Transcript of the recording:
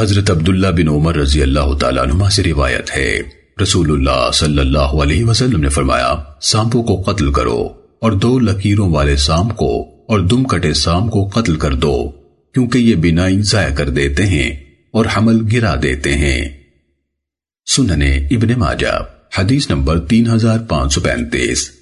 حضرت عبداللہ بن عمر رضی اللہ تعالیٰ عنہ سے روایت ہے۔ رسول اللہ صلی اللہ علیہ وسلم نے فرمایا سامپوں کو قتل کرو اور دو لکیروں والے سام کو اور دم کٹے سام کو قتل کر دو، کیونکہ یہ بینائی ضائع کر دیتے ہیں اور حمل گرا دیتے ہیں۔ سننے ابن ماجہ، حدیث نمبر تین ہزار پانچ سو پینتیس۔